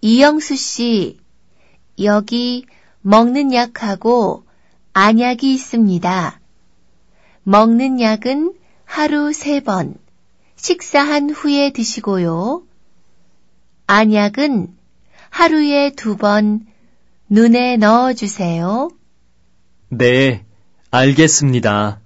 이영수 씨, 여기 먹는 약하고 안약이 있습니다. 먹는 약은 하루 세 번, 식사한 후에 드시고요. 안약은 하루에 두 번 눈에 넣어 주세요. 네, 알겠습니다.